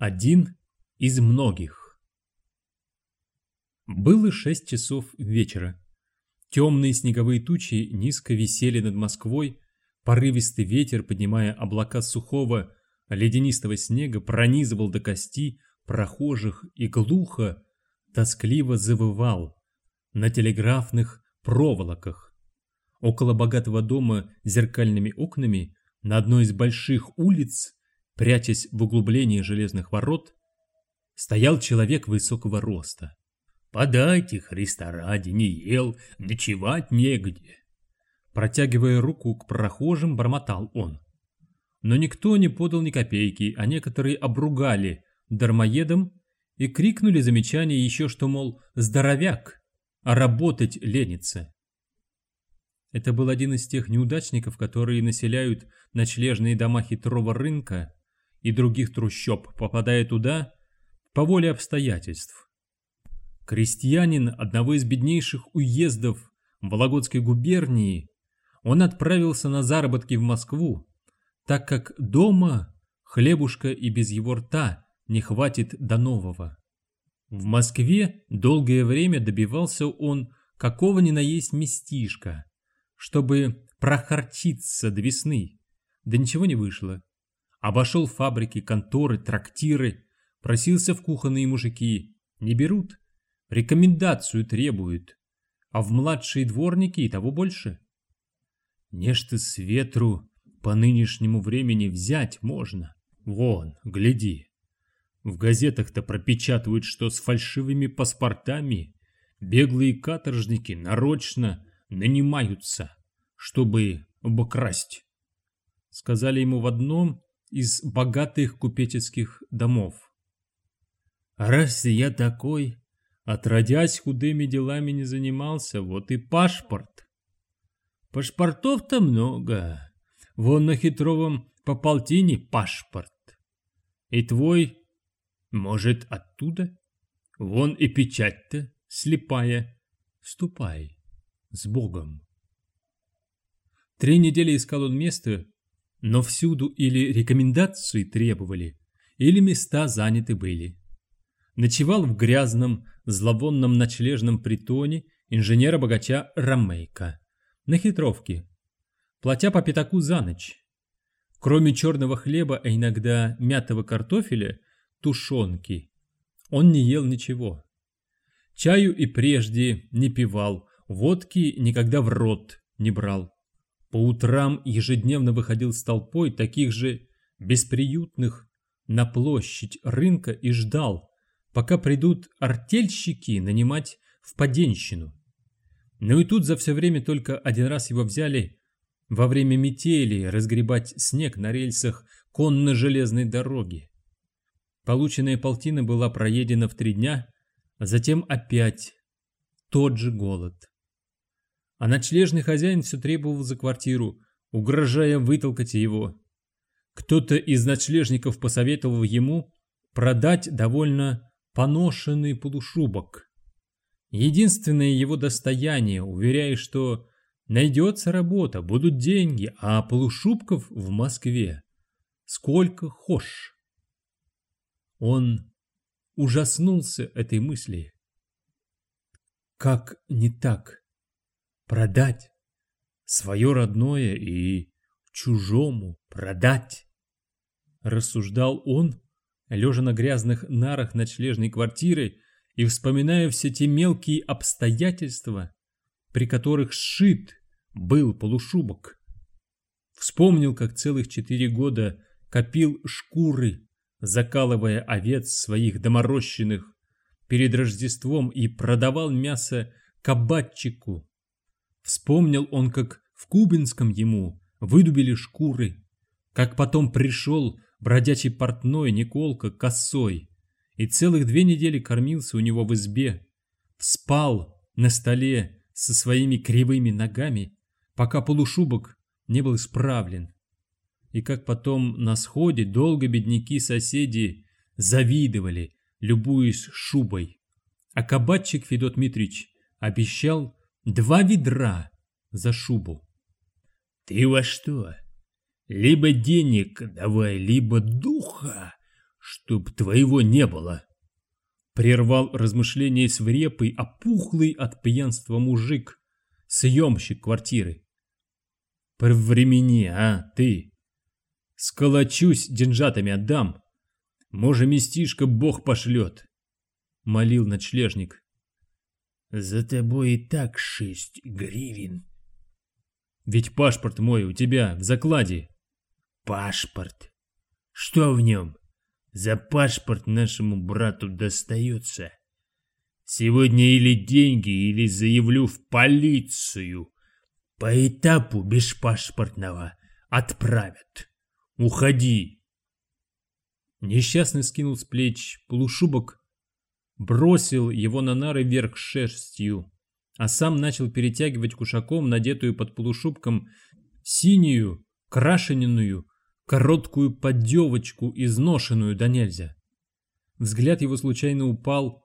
Один из многих. Было шесть часов вечера. Темные снеговые тучи низко висели над Москвой, порывистый ветер, поднимая облака сухого, ледянистого снега, пронизывал до кости прохожих и глухо, тоскливо завывал на телеграфных проволоках. Около богатого дома с зеркальными окнами на одной из больших улиц прячась в углублении железных ворот, стоял человек высокого роста. «Подайте, Христа ради, не ел, ночевать негде!» Протягивая руку к прохожим, бормотал он. Но никто не подал ни копейки, а некоторые обругали дармоедом и крикнули замечание еще, что, мол, здоровяк, а работать ленится. Это был один из тех неудачников, которые населяют ночлежные дома хитрого рынка и других трущоб, попадая туда по воле обстоятельств. Крестьянин одного из беднейших уездов Вологодской губернии, он отправился на заработки в Москву, так как дома хлебушка и без его рта не хватит до нового. В Москве долгое время добивался он какого ни на есть местишка, чтобы прохорчиться до весны, да ничего не вышло. Обошел фабрики, конторы, трактиры, просился в кухонные мужики. Не берут, рекомендацию требуют, а в младшие дворники и того больше. Нечто с ветру по нынешнему времени взять можно. Вон, гляди. В газетах-то пропечатывают, что с фальшивыми паспортами беглые каторжники нарочно нанимаются, чтобы обокрасть. Сказали ему в одном из богатых купеческих домов. раз я такой, отродясь худыми делами не занимался, вот и паспорт. Паспортов-то много. Вон на хитровом по полтине паспорт. И твой, может, оттуда? Вон и печать-то слепая. Ступай с Богом. Три недели искал он место, но всюду или рекомендации требовали, или места заняты были. Ночевал в грязном, зловонном ночлежном притоне инженера-богача Ромейка на хитровке, платя по пятаку за ночь. Кроме черного хлеба, а иногда мятого картофеля, тушенки, он не ел ничего. Чаю и прежде не пивал, водки никогда в рот не брал. По утрам ежедневно выходил с толпой таких же бесприютных на площадь рынка и ждал, пока придут артельщики нанимать в поденщину. Но и тут за все время только один раз его взяли во время метели разгребать снег на рельсах конно-железной дороги. Полученная полтина была проедена в три дня, а затем опять тот же голод. А ночлежный хозяин все требовал за квартиру, угрожая вытолкать его. Кто-то из ночлежников посоветовал ему продать довольно поношенный полушубок. Единственное его достояние, уверяя, что найдется работа, будут деньги, а полушубков в Москве сколько хошь. Он ужаснулся этой мысли. Как не так? Продать. Свое родное и чужому продать. Рассуждал он, лежа на грязных нарах ночлежной квартиры и вспоминая все те мелкие обстоятельства, при которых сшит был полушубок. Вспомнил, как целых четыре года копил шкуры, закалывая овец своих доморощенных перед Рождеством и продавал мясо кабатчику Вспомнил он, как в Кубинском ему выдубили шкуры, как потом пришел бродячий портной Николка косой и целых две недели кормился у него в избе, спал на столе со своими кривыми ногами, пока полушубок не был исправлен. И как потом на сходе долго бедняки-соседи завидовали, любуясь шубой. А кабачик Федот Митрич обещал Два ведра за шубу. Ты во что? Либо денег давай, либо духа, чтоб твоего не было. Прервал размышления свирепый, опухлый от пьянства мужик, съемщик квартиры. Повремени, а, ты. Сколочусь, деньжатами отдам. Може, местишко бог пошлет. Молил ночлежник. За тобой и так шесть гривен. Ведь паспорт мой у тебя в закладе. Паспорт. Что в нем? За паспорт нашему брату достается. Сегодня или деньги, или заявлю в полицию. По этапу беспаспортного отправят. Уходи. Несчастный скинул с плеч полушубок, бросил его на нары вверх шерстью, а сам начал перетягивать кушаком, надетую под полушубком, синюю, крашененную, короткую поддевочку, изношенную до нельзя. Взгляд его случайно упал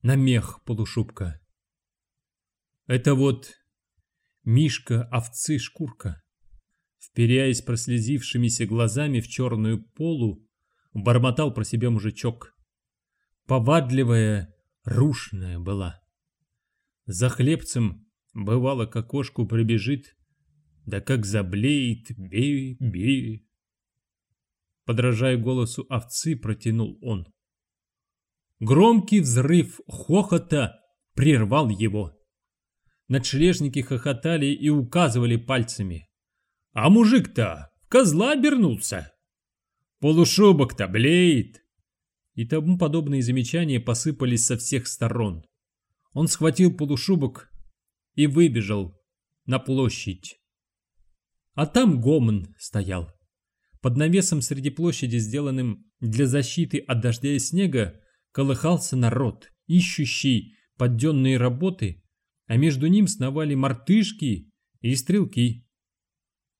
на мех полушубка. Это вот Мишка овцы шкурка. Вперяясь прослезившимися глазами в черную полу, бормотал про себя мужичок. Повадливая, рушная была. За хлебцем, бывало, к окошку прибежит, да как заблеет, бей, бей. Подражая голосу овцы, протянул он. Громкий взрыв хохота прервал его. Ночлежники хохотали и указывали пальцами. А мужик-то в козла обернулся. Полушубок-то блеет. И тому подобные замечания посыпались со всех сторон. Он схватил полушубок и выбежал на площадь. А там гомон стоял. Под навесом среди площади, сделанным для защиты от дождя и снега, колыхался народ, ищущий подденные работы, а между ним сновали мартышки и стрелки.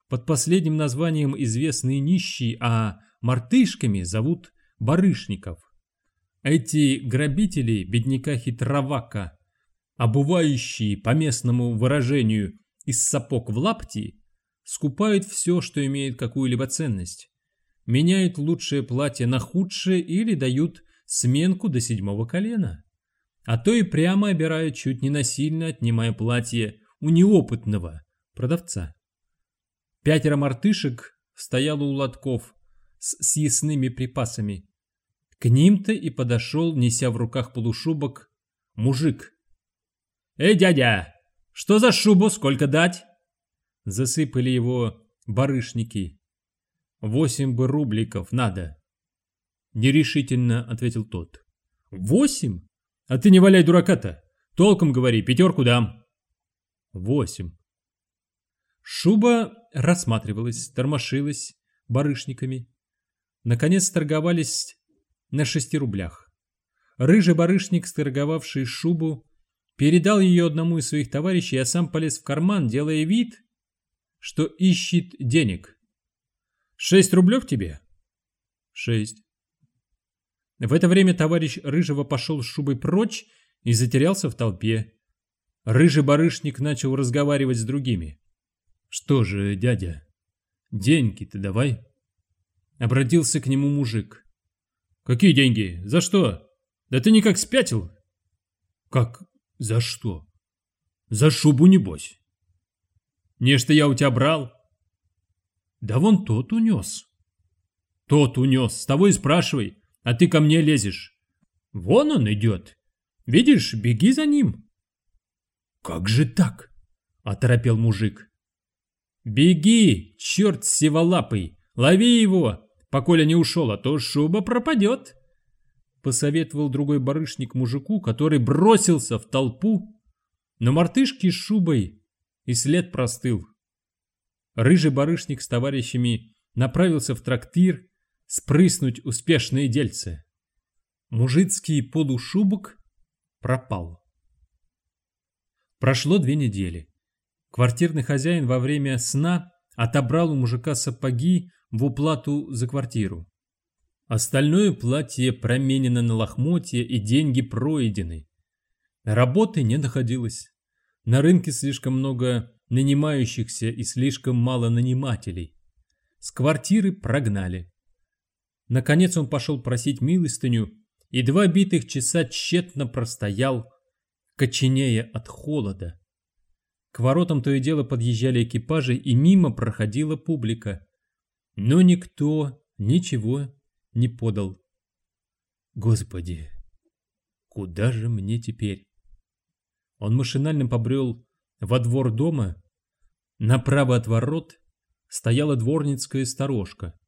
Под последним названием известные нищие, а мартышками зовут барышников. Эти грабители, бедняка хитровака, обувающие, по местному выражению, из сапог в лапти, скупают все, что имеет какую-либо ценность, меняют лучшее платье на худшее или дают сменку до седьмого колена, а то и прямо обирают чуть не насильно, отнимая платье у неопытного продавца. Пятеро мартышек стояло у лотков с съестными припасами. К ним-то и подошел, неся в руках полушубок, мужик. «Эй, дядя, что за шубу, сколько дать?» Засыпали его барышники. «Восемь бы рубликов надо». Нерешительно ответил тот. «Восемь? А ты не валяй дурака-то. Толком говори, пятерку дам». «Восемь». Шуба рассматривалась, тормошилась барышниками. Наконец торговались на шести рублях. Рыжий барышник, сторговавший шубу, передал ее одному из своих товарищей, а сам полез в карман, делая вид, что ищет денег. «Шесть рублев тебе?» «Шесть». В это время товарищ Рыжего пошел с шубой прочь и затерялся в толпе. Рыжий барышник начал разговаривать с другими. «Что же, дядя, деньги-то давай?» Обратился к нему мужик. «Какие деньги? За что? Да ты никак спятил?» «Как? За что?» «За шубу, небось». Не что я у тебя брал. Да вон тот унес. Тот унес, с того и спрашивай, а ты ко мне лезешь. Вон он идет. Видишь, беги за ним. Как же так? Оторопел мужик. Беги, черт сиволапый, лови его, поколя не ушел, а то шуба пропадет. Посоветовал другой барышник мужику, который бросился в толпу, но мартышки с шубой и след простыл. Рыжий барышник с товарищами направился в трактир спрыснуть успешные дельцы. Мужицкий полушубок пропал. Прошло две недели. Квартирный хозяин во время сна отобрал у мужика сапоги в уплату за квартиру. Остальное платье променено на лохмотья и деньги пройдены. Работы не находилось. На рынке слишком много нанимающихся и слишком мало нанимателей. С квартиры прогнали. Наконец он пошел просить милостыню, и два битых часа тщетно простоял, коченея от холода. К воротам то и дело подъезжали экипажи, и мимо проходила публика. Но никто ничего не подал. Господи, куда же мне теперь? Он машинально побрел во двор дома. Направо от ворот стояла дворницкая сторожка,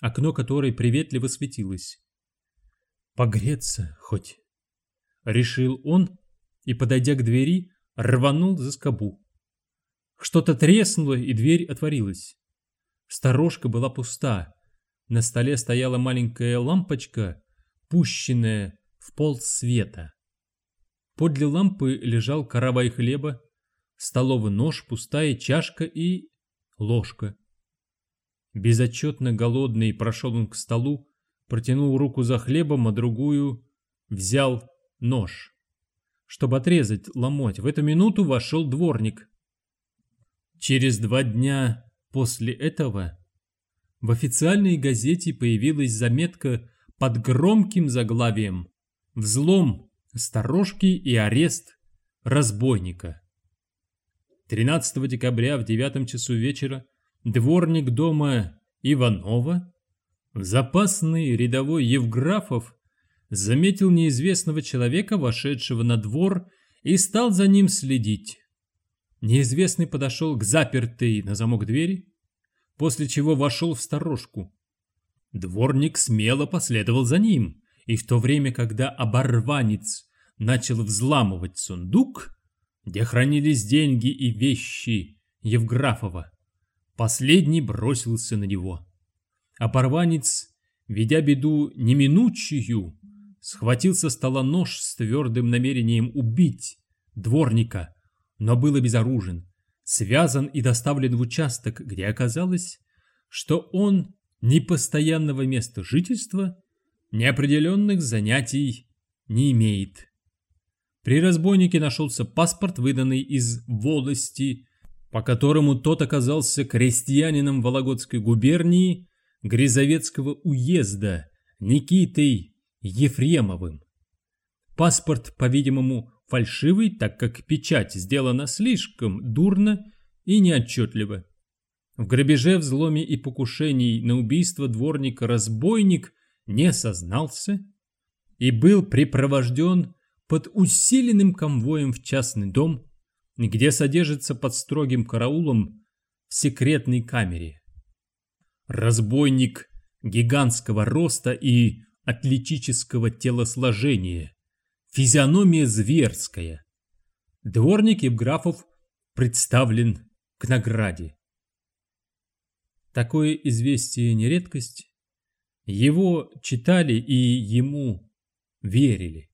окно которой приветливо светилось. Погреться хоть. Решил он и, подойдя к двери, рванул за скобу. Что-то треснуло, и дверь отворилась. Сторожка была пуста. На столе стояла маленькая лампочка, пущенная в пол света. Подле лампы лежал каравай хлеба, столовый нож, пустая чашка и ложка. Безотчетно голодный прошел он к столу, протянул руку за хлебом, а другую взял нож. Чтобы отрезать ломоть, в эту минуту вошел дворник. Через два дня после этого в официальной газете появилась заметка под громким заглавием «Взлом сторожки и арест разбойника». 13 декабря в девятом часу вечера дворник дома Иванова, запасный рядовой Евграфов, заметил неизвестного человека, вошедшего на двор, и стал за ним следить. Неизвестный подошел к запертой на замок двери, после чего вошел в сторожку. Дворник смело последовал за ним, и в то время, когда оборванец начал взламывать сундук, где хранились деньги и вещи Евграфова, последний бросился на него. Оборванец, ведя беду неминучую, схватил со стола нож с твердым намерением убить дворника, но был обезоружен, связан и доставлен в участок, где оказалось, что он ни постоянного места жительства, ни определенных занятий не имеет. При разбойнике нашелся паспорт, выданный из волости, по которому тот оказался крестьянином Вологодской губернии Грязовецкого уезда Никитой Ефремовым. Паспорт, по-видимому, фальшивый, так как печать сделана слишком дурно и неотчетливо. В грабеже, взломе и покушении на убийство дворника разбойник не сознался и был припровожден под усиленным конвоем в частный дом, где содержится под строгим караулом в секретной камере. Разбойник гигантского роста и атлетического телосложения, физиономия зверская. Дворник Евграфов представлен к награде. Такое известие не редкость. Его читали и ему верили.